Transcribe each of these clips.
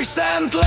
recently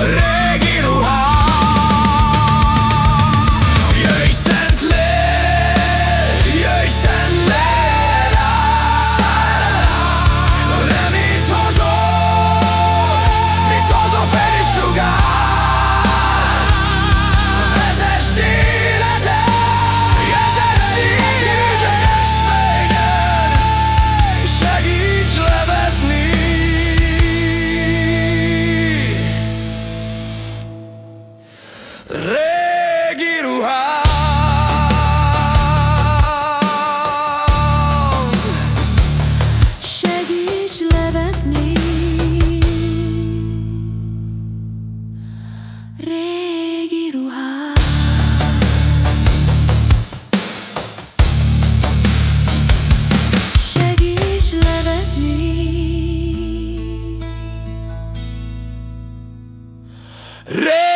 Red Red.